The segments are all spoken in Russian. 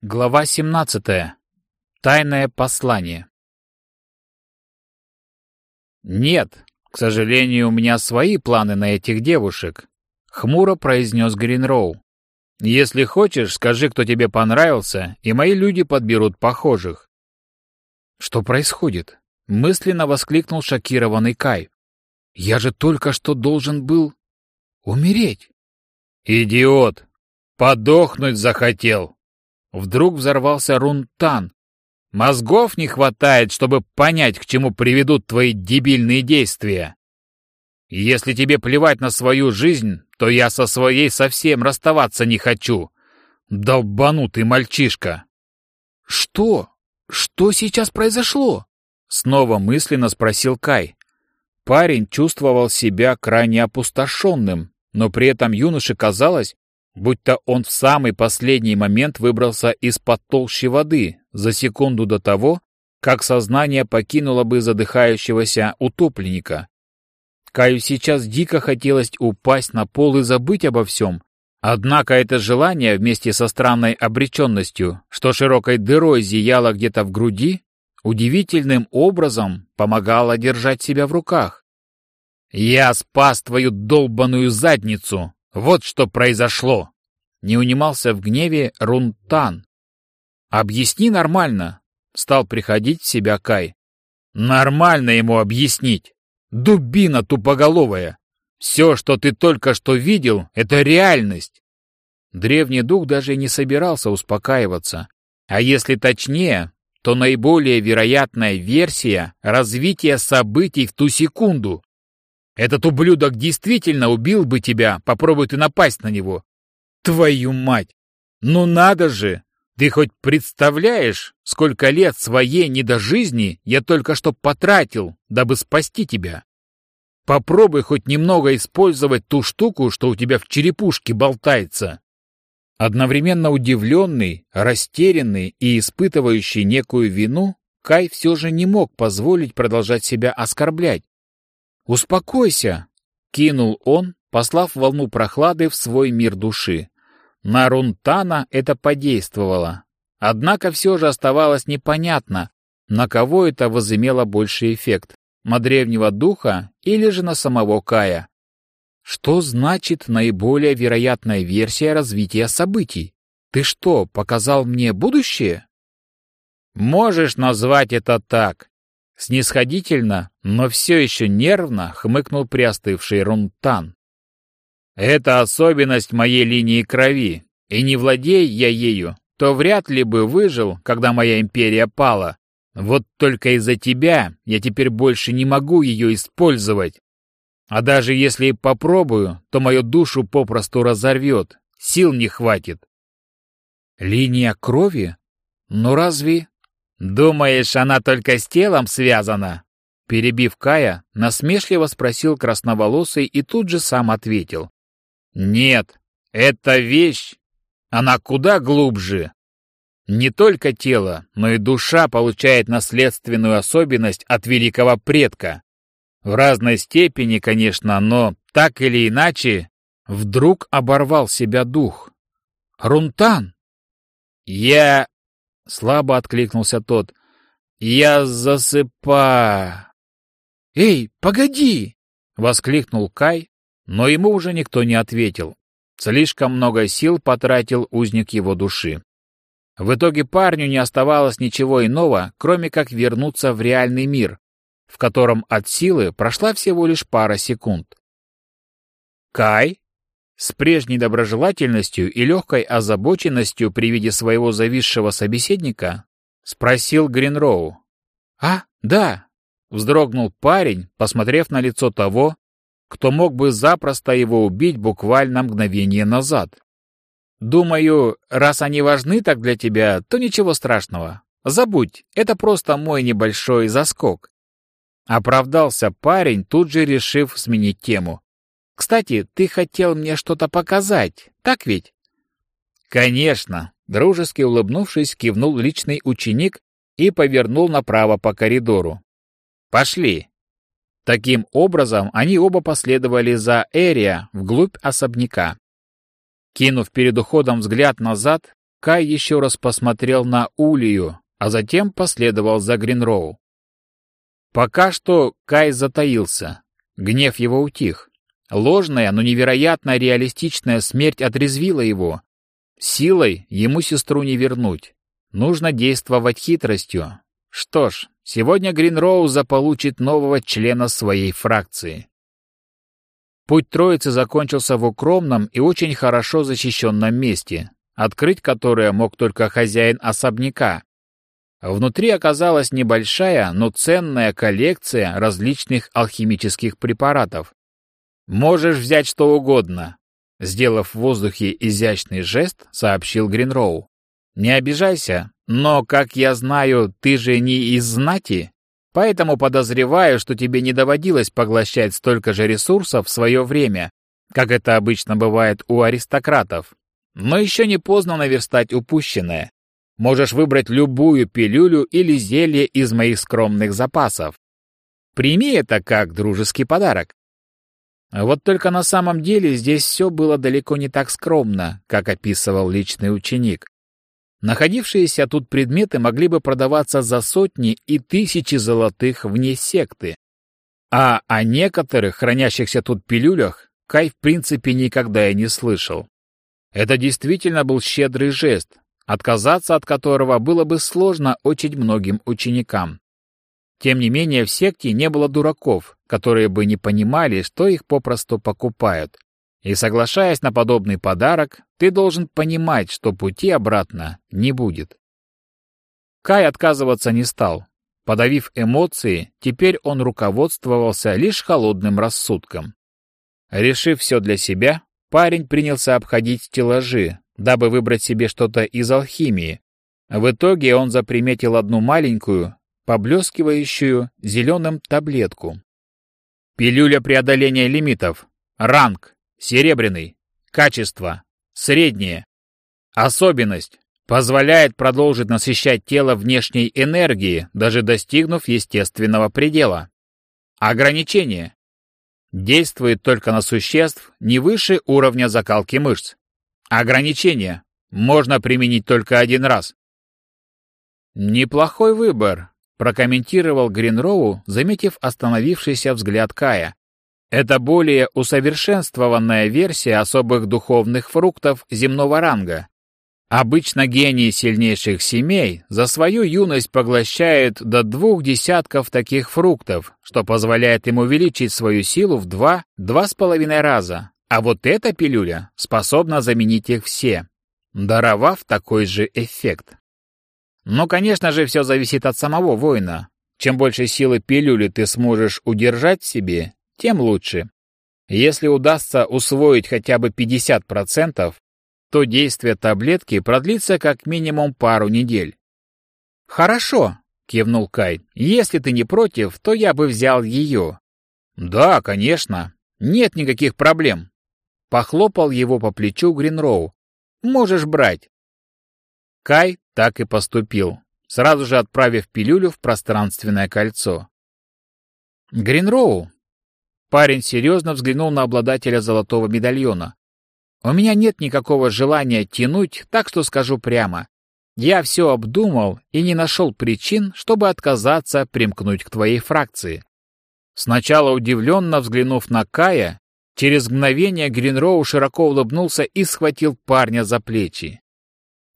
Глава 17. Тайное послание. «Нет, к сожалению, у меня свои планы на этих девушек», — хмуро произнес Гринроу. «Если хочешь, скажи, кто тебе понравился, и мои люди подберут похожих». «Что происходит?» — мысленно воскликнул шокированный Кай. «Я же только что должен был умереть». «Идиот! Подохнуть захотел!» Вдруг взорвался Рунтан. «Мозгов не хватает, чтобы понять, к чему приведут твои дебильные действия. Если тебе плевать на свою жизнь, то я со своей совсем расставаться не хочу. Долбанутый мальчишка!» «Что? Что сейчас произошло?» Снова мысленно спросил Кай. Парень чувствовал себя крайне опустошенным, но при этом юноше казалось, будто он в самый последний момент выбрался из-под толщи воды за секунду до того, как сознание покинуло бы задыхающегося утопленника. Каю сейчас дико хотелось упасть на пол и забыть обо всем. Однако это желание вместе со странной обреченностью, что широкой дырой зияло где-то в груди, удивительным образом помогало держать себя в руках. «Я спас твою долбаную задницу!» Вот что произошло. Не унимался в гневе Рунтан. Объясни нормально. Стал приходить в себя Кай. Нормально ему объяснить. Дубина тупоголовая. Все, что ты только что видел, это реальность. Древний дух даже не собирался успокаиваться. А если точнее, то наиболее вероятная версия развития событий в ту секунду. Этот ублюдок действительно убил бы тебя, попробуй ты напасть на него. Твою мать! Ну надо же! Ты хоть представляешь, сколько лет своей недожизни я только что потратил, дабы спасти тебя? Попробуй хоть немного использовать ту штуку, что у тебя в черепушке болтается. Одновременно удивленный, растерянный и испытывающий некую вину, Кай все же не мог позволить продолжать себя оскорблять. «Успокойся!» — кинул он, послав волну прохлады в свой мир души. На Рунтана это подействовало. Однако все же оставалось непонятно, на кого это возымело больший эффект — на древнего духа или же на самого Кая. Что значит наиболее вероятная версия развития событий? Ты что, показал мне будущее? Можешь назвать это так, Снисходительно, но все еще нервно хмыкнул приостывший Рунтан. «Это особенность моей линии крови, и не владея я ею, то вряд ли бы выжил, когда моя империя пала. Вот только из-за тебя я теперь больше не могу ее использовать. А даже если и попробую, то мою душу попросту разорвет, сил не хватит». «Линия крови? Но разве...» «Думаешь, она только с телом связана?» Перебив Кая, насмешливо спросил красноволосый и тут же сам ответил. «Нет, эта вещь, она куда глубже. Не только тело, но и душа получает наследственную особенность от великого предка. В разной степени, конечно, но так или иначе, вдруг оборвал себя дух. «Рунтан!» «Я Слабо откликнулся тот. «Я засыпаю!» «Эй, погоди!» — воскликнул Кай, но ему уже никто не ответил. Слишком много сил потратил узник его души. В итоге парню не оставалось ничего иного, кроме как вернуться в реальный мир, в котором от силы прошла всего лишь пара секунд. «Кай?» С прежней доброжелательностью и легкой озабоченностью при виде своего зависшего собеседника спросил Гринроу. «А, да!» — вздрогнул парень, посмотрев на лицо того, кто мог бы запросто его убить буквально мгновение назад. «Думаю, раз они важны так для тебя, то ничего страшного. Забудь, это просто мой небольшой заскок». Оправдался парень, тут же решив сменить тему. Кстати, ты хотел мне что-то показать, так ведь? Конечно, дружески улыбнувшись, кивнул личный ученик и повернул направо по коридору. Пошли. Таким образом, они оба последовали за Эрия вглубь особняка. Кинув перед уходом взгляд назад, Кай еще раз посмотрел на Улию, а затем последовал за Гринроу. Пока что Кай затаился. Гнев его утих. Ложная, но невероятно реалистичная смерть отрезвила его. Силой ему сестру не вернуть. Нужно действовать хитростью. Что ж, сегодня Гринроу заполучит нового члена своей фракции. Путь троицы закончился в укромном и очень хорошо защищенном месте, открыть которое мог только хозяин особняка. Внутри оказалась небольшая, но ценная коллекция различных алхимических препаратов. «Можешь взять что угодно», — сделав в воздухе изящный жест, сообщил Гринроу. «Не обижайся, но, как я знаю, ты же не из знати, поэтому подозреваю, что тебе не доводилось поглощать столько же ресурсов в свое время, как это обычно бывает у аристократов. Но еще не поздно наверстать упущенное. Можешь выбрать любую пилюлю или зелье из моих скромных запасов. Прими это как дружеский подарок. Вот только на самом деле здесь все было далеко не так скромно, как описывал личный ученик. Находившиеся тут предметы могли бы продаваться за сотни и тысячи золотых вне секты. А о некоторых, хранящихся тут пилюлях, Кай в принципе никогда и не слышал. Это действительно был щедрый жест, отказаться от которого было бы сложно очень многим ученикам. Тем не менее, в секте не было дураков, которые бы не понимали, что их попросту покупают. И соглашаясь на подобный подарок, ты должен понимать, что пути обратно не будет. Кай отказываться не стал. Подавив эмоции, теперь он руководствовался лишь холодным рассудком. Решив все для себя, Парень принялся обходить стеллажи, дабы выбрать себе что-то из алхимии. В итоге он заприметил одну маленькую, поблескивающую зеленым таблетку. Пилюля преодоления лимитов. Ранг. Серебряный. Качество. Среднее. Особенность. Позволяет продолжить насыщать тело внешней энергией, даже достигнув естественного предела. Ограничение. Действует только на существ не выше уровня закалки мышц. Ограничение. Можно применить только один раз. Неплохой выбор, прокомментировал Гринроу, заметив остановившийся взгляд Кая. Это более усовершенствованная версия особых духовных фруктов земного ранга. Обычно гении сильнейших семей за свою юность поглощают до двух десятков таких фруктов, что позволяет им увеличить свою силу в два-два с половиной раза. А вот эта пилюля способна заменить их все, даровав такой же эффект. Но, конечно же, все зависит от самого воина. Чем больше силы пилюли ты сможешь удержать в себе, тем лучше. Если удастся усвоить хотя бы 50%, то действие таблетки продлится как минимум пару недель. «Хорошо», — кивнул Кай. «Если ты не против, то я бы взял ее». «Да, конечно. Нет никаких проблем». Похлопал его по плечу Гринроу. «Можешь брать». Кай так и поступил, сразу же отправив пилюлю в пространственное кольцо. «Гринроу». Парень серьезно взглянул на обладателя золотого медальона. У меня нет никакого желания тянуть, так что скажу прямо. Я все обдумал и не нашел причин, чтобы отказаться примкнуть к твоей фракции. Сначала удивленно взглянув на Кая, через мгновение Гринроу широко улыбнулся и схватил парня за плечи.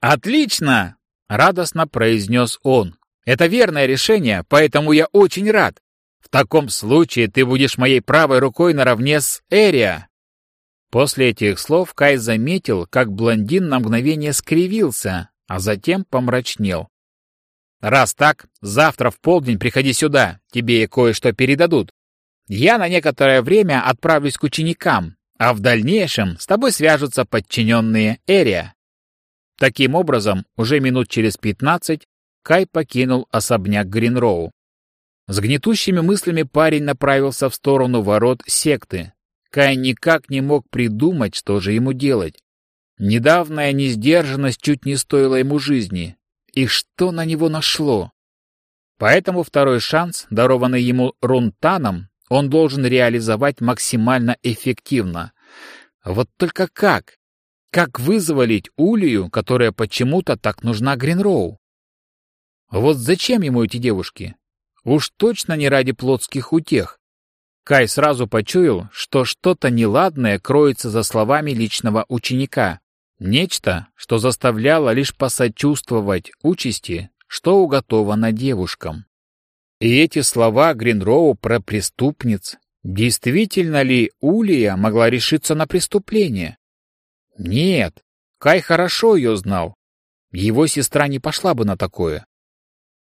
«Отлично!» — радостно произнес он. «Это верное решение, поэтому я очень рад. В таком случае ты будешь моей правой рукой наравне с Эрия». После этих слов Кай заметил, как блондин на мгновение скривился, а затем помрачнел. «Раз так, завтра в полдень приходи сюда, тебе кое-что передадут. Я на некоторое время отправлюсь к ученикам, а в дальнейшем с тобой свяжутся подчиненные Эрия». Таким образом, уже минут через пятнадцать Кай покинул особняк Гринроу. С гнетущими мыслями парень направился в сторону ворот секты, Кай никак не мог придумать, что же ему делать. Недавняя несдержанность чуть не стоила ему жизни. И что на него нашло? Поэтому второй шанс, дарованный ему Рунтаном, он должен реализовать максимально эффективно. Вот только как? Как вызволить Улию, которая почему-то так нужна Гринроу? Вот зачем ему эти девушки? Уж точно не ради плотских утех. Кай сразу почуял, что что-то неладное кроется за словами личного ученика. Нечто, что заставляло лишь посочувствовать участи, что уготовано девушкам. И эти слова Гринроу про преступниц. Действительно ли Улия могла решиться на преступление? Нет, Кай хорошо ее знал. Его сестра не пошла бы на такое.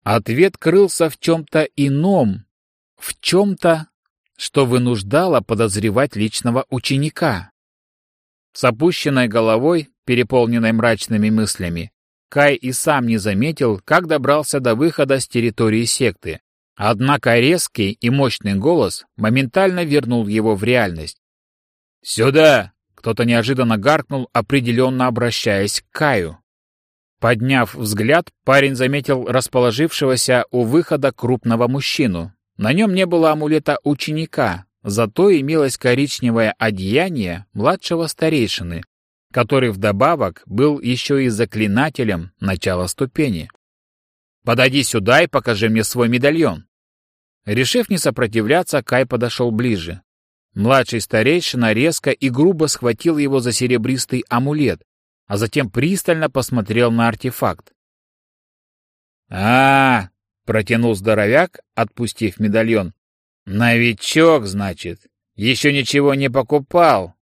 Ответ крылся в чем-то ином, в чем-то, что вынуждало подозревать личного ученика. С опущенной головой, переполненной мрачными мыслями, Кай и сам не заметил, как добрался до выхода с территории секты. Однако резкий и мощный голос моментально вернул его в реальность. «Сюда!» — кто-то неожиданно гаркнул, определенно обращаясь к Каю. Подняв взгляд, парень заметил расположившегося у выхода крупного мужчину. На нем не было амулета ученика, зато имелось коричневое одеяние младшего старейшины, который вдобавок был еще и заклинателем начала ступени. «Подойди сюда и покажи мне свой медальон». Решив не сопротивляться, Кай подошел ближе. Младший старейшина резко и грубо схватил его за серебристый амулет, а затем пристально посмотрел на артефакт. а, -а, -а протянул здоровяк, отпустив медальон. «Новичок, значит, еще ничего не покупал.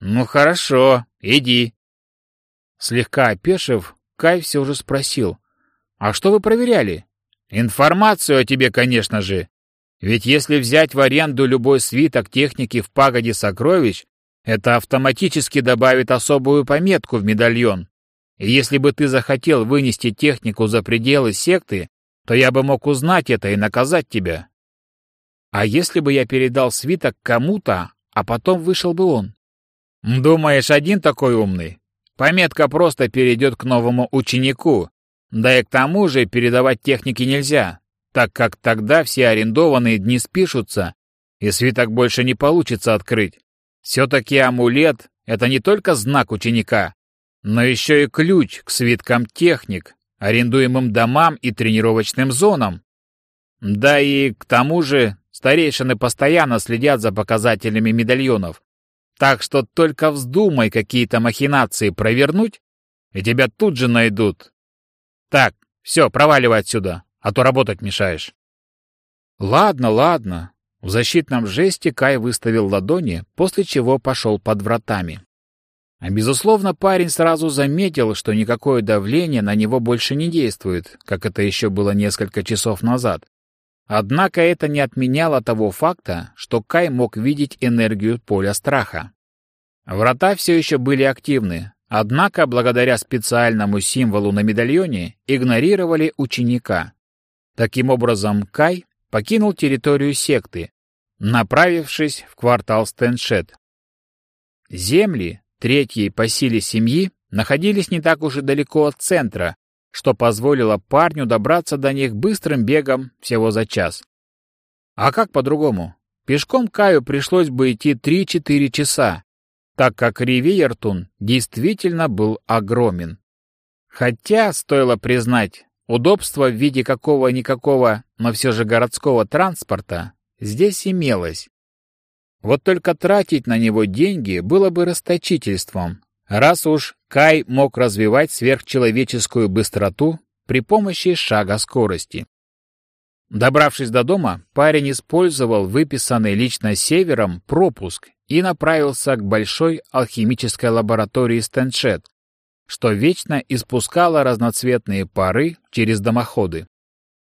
Ну хорошо, иди». Слегка опешив, Кай все же спросил. «А что вы проверяли?» «Информацию о тебе, конечно же. Ведь если взять в аренду любой свиток техники в пагоде сокровищ, это автоматически добавит особую пометку в медальон. И если бы ты захотел вынести технику за пределы секты, то я бы мог узнать это и наказать тебя. А если бы я передал свиток кому-то, а потом вышел бы он? Думаешь, один такой умный? Пометка просто перейдет к новому ученику. Да и к тому же передавать техники нельзя, так как тогда все арендованные дни спишутся, и свиток больше не получится открыть. Все-таки амулет — это не только знак ученика, но еще и ключ к свиткам техник, арендуемым домам и тренировочным зонам. Да и к тому же старейшины постоянно следят за показателями медальонов, так что только вздумай какие-то махинации провернуть, и тебя тут же найдут. Так, все, проваливай отсюда, а то работать мешаешь. Ладно, ладно, в защитном жесте Кай выставил ладони, после чего пошел под вратами. А безусловно, парень сразу заметил, что никакое давление на него больше не действует, как это еще было несколько часов назад. Однако это не отменяло того факта, что Кай мог видеть энергию поля страха. Врата все еще были активны, однако благодаря специальному символу на медальоне игнорировали ученика. Таким образом, Кай покинул территорию секты, направившись в квартал Стэншет. Земли, третьей по силе семьи, находились не так уж и далеко от центра, что позволило парню добраться до них быстрым бегом всего за час. А как по-другому? Пешком Каю пришлось бы идти 3-4 часа, так как Ривиертун действительно был огромен. Хотя, стоило признать, удобство в виде какого-никакого, но все же городского транспорта здесь имелось. Вот только тратить на него деньги было бы расточительством, раз уж Кай мог развивать сверхчеловеческую быстроту при помощи шага скорости. Добравшись до дома, парень использовал выписанный лично севером пропуск и направился к большой алхимической лаборатории Стэншет, что вечно испускала разноцветные пары через дымоходы.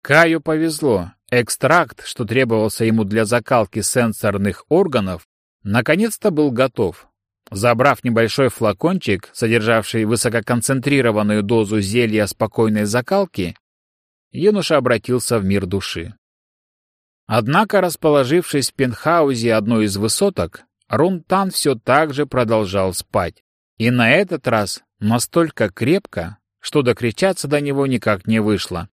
Каю повезло, Экстракт, что требовался ему для закалки сенсорных органов, наконец-то был готов. Забрав небольшой флакончик, содержавший высококонцентрированную дозу зелья спокойной закалки, юноша обратился в мир души. Однако, расположившись в пентхаузе одной из высоток, Рунтан все так же продолжал спать. И на этот раз настолько крепко, что докричаться до него никак не вышло.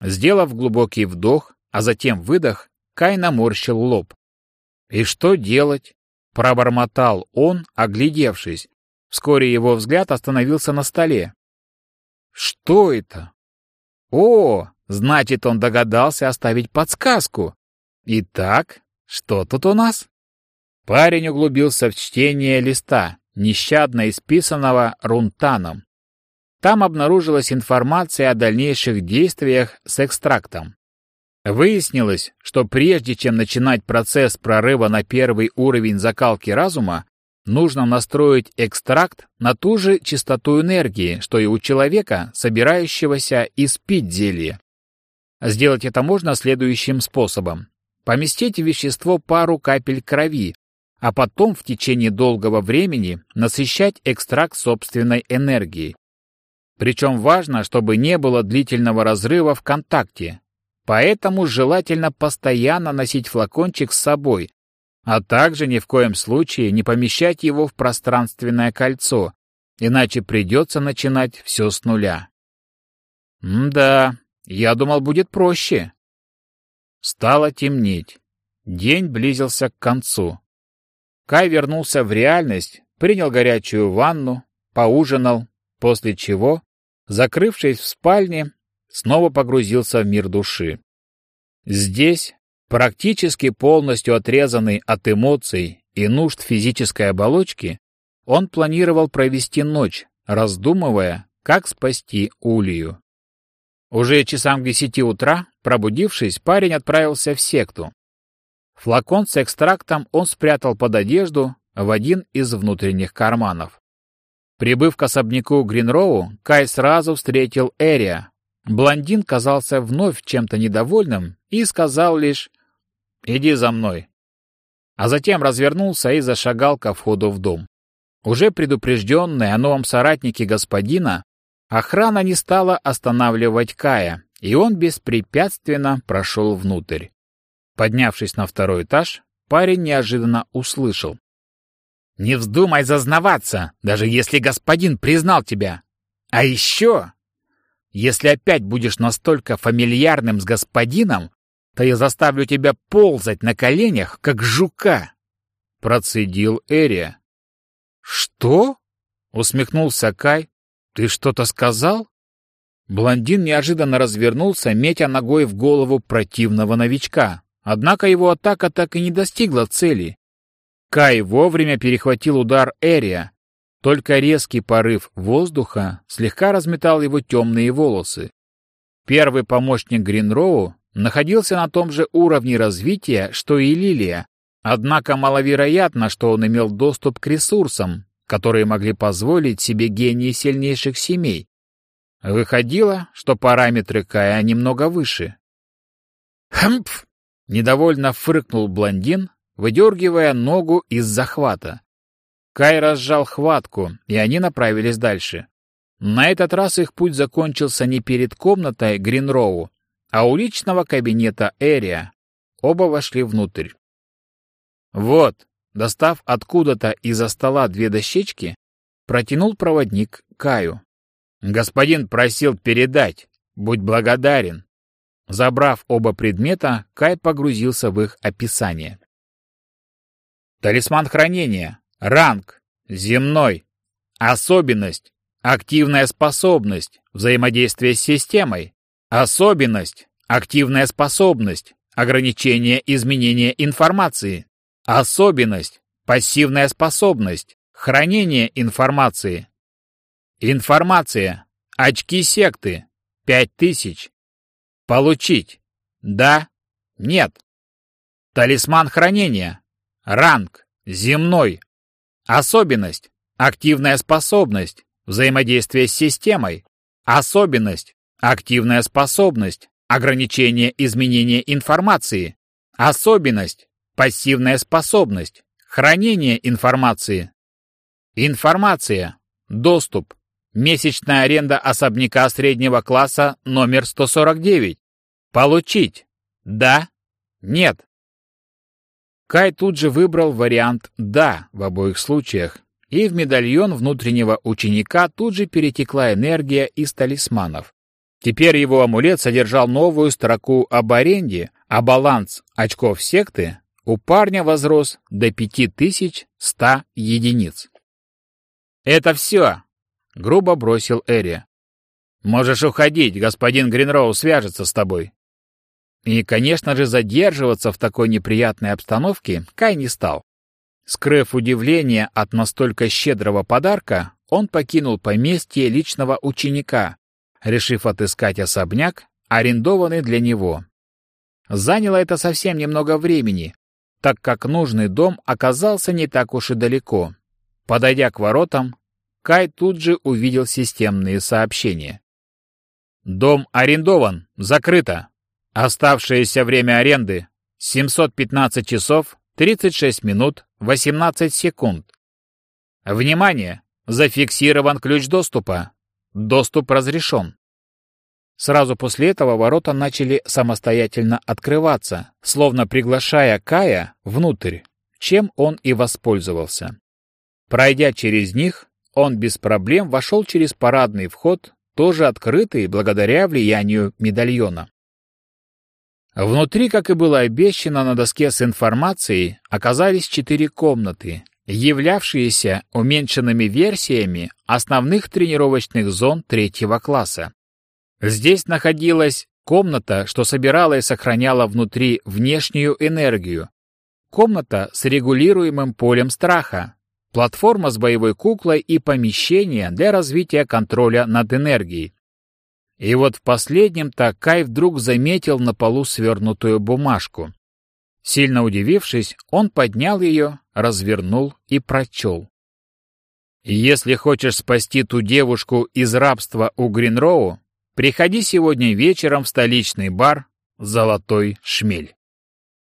Сделав глубокий вдох, а затем выдох, Кай наморщил лоб. «И что делать?» — пробормотал он, оглядевшись. Вскоре его взгляд остановился на столе. Что это? О, значит, он догадался оставить подсказку. Итак, что тут у нас? Парень углубился в чтение листа, нещадно исписанного Рунтаном. Там обнаружилась информация о дальнейших действиях с экстрактом. Выяснилось, что прежде чем начинать процесс прорыва на первый уровень закалки разума, нужно настроить экстракт на ту же частоту энергии, что и у человека, собирающегося испить зелье. Сделать это можно следующим способом. Поместить в вещество пару капель крови, а потом в течение долгого времени насыщать экстракт собственной энергией. Причем важно, чтобы не было длительного разрыва в контакте. Поэтому желательно постоянно носить флакончик с собой, а также ни в коем случае не помещать его в пространственное кольцо, иначе придется начинать все с нуля. М-да, я думал, будет проще. Стало темнеть. День близился к концу. Кай вернулся в реальность, принял горячую ванну, поужинал, после чего, закрывшись в спальне, снова погрузился в мир души. Здесь, практически полностью отрезанный от эмоций и нужд физической оболочки, он планировал провести ночь, раздумывая, как спасти Улию. Уже часам к десяти утра, пробудившись, парень отправился в секту. Флакон с экстрактом он спрятал под одежду в один из внутренних карманов. Прибыв к особняку Гринроу, Кай сразу встретил Эрия. Блондин казался вновь чем-то недовольным и сказал лишь «Иди за мной». А затем развернулся и зашагал ко входу в дом. Уже предупрежденный о новом соратнике господина, охрана не стала останавливать Кая, и он беспрепятственно прошел внутрь. Поднявшись на второй этаж, парень неожиданно услышал. Не вздумай зазнаваться, даже если господин признал тебя. А еще, если опять будешь настолько фамильярным с господином, то я заставлю тебя ползать на коленях, как жука. Процедил Эрия. Что? Усмехнулся Кай. Ты что-то сказал? Блондин неожиданно развернулся, метя ногой в голову противного новичка. Однако его атака так и не достигла цели. Кай вовремя перехватил удар Эрия. Только резкий порыв воздуха слегка разметал его темные волосы. Первый помощник Гринроу находился на том же уровне развития, что и Лилия, однако маловероятно, что он имел доступ к ресурсам, которые могли позволить себе гении сильнейших семей. Выходило, что параметры Кая немного выше. «Хмпф!» — недовольно фыркнул блондин, выдергивая ногу из захвата. Кай разжал хватку, и они направились дальше. На этот раз их путь закончился не перед комнатой Гринроу, а у личного кабинета Эрия. Оба вошли внутрь. Вот, достав откуда-то из-за стола две дощечки, протянул проводник Каю. «Господин просил передать. Будь благодарен». Забрав оба предмета, Кай погрузился в их описание. Талисман хранения. Ранг. Земной. Особенность. Активная способность. Взаимодействие с системой. Особенность. Активная способность. Ограничение изменения информации. Особенность. Пассивная способность. Хранение информации. Информация. Очки секты. Пять тысяч. Получить. Да. Нет. Талисман хранения. Ранг. Земной. Особенность. Активная способность. Взаимодействие с системой. Особенность. Активная способность. Ограничение изменения информации. Особенность. Пассивная способность. Хранение информации. Информация. Доступ. Месячная аренда особняка среднего класса номер 149. Получить. Да. Нет. Кай тут же выбрал вариант «да» в обоих случаях, и в медальон внутреннего ученика тут же перетекла энергия из талисманов. Теперь его амулет содержал новую строку об аренде, а баланс очков секты у парня возрос до 5100 единиц. «Это все!» — грубо бросил Эри. «Можешь уходить, господин Гринроу свяжется с тобой». И, конечно же, задерживаться в такой неприятной обстановке Кай не стал. Скрыв удивление от настолько щедрого подарка, он покинул поместье личного ученика, решив отыскать особняк, арендованный для него. Заняло это совсем немного времени, так как нужный дом оказался не так уж и далеко. Подойдя к воротам, Кай тут же увидел системные сообщения. «Дом арендован, закрыто. Оставшееся время аренды — 715 часов 36 минут 18 секунд. Внимание! Зафиксирован ключ доступа. Доступ разрешен». Сразу после этого ворота начали самостоятельно открываться, словно приглашая Кая внутрь, чем он и воспользовался. Пройдя через них, он без проблем вошел через парадный вход, тоже открытый благодаря влиянию медальона. Внутри, как и было обещано на доске с информацией, оказались четыре комнаты, являвшиеся уменьшенными версиями основных тренировочных зон третьего класса. Здесь находилась комната, что собирала и сохраняла внутри внешнюю энергию, комната с регулируемым полем страха, платформа с боевой куклой и помещение для развития контроля над энергией. И вот в последнем-то Кай вдруг заметил на полу свернутую бумажку. Сильно удивившись, он поднял ее, развернул и прочел. «Если хочешь спасти ту девушку из рабства у Гринроу, приходи сегодня вечером в столичный бар «Золотой шмель».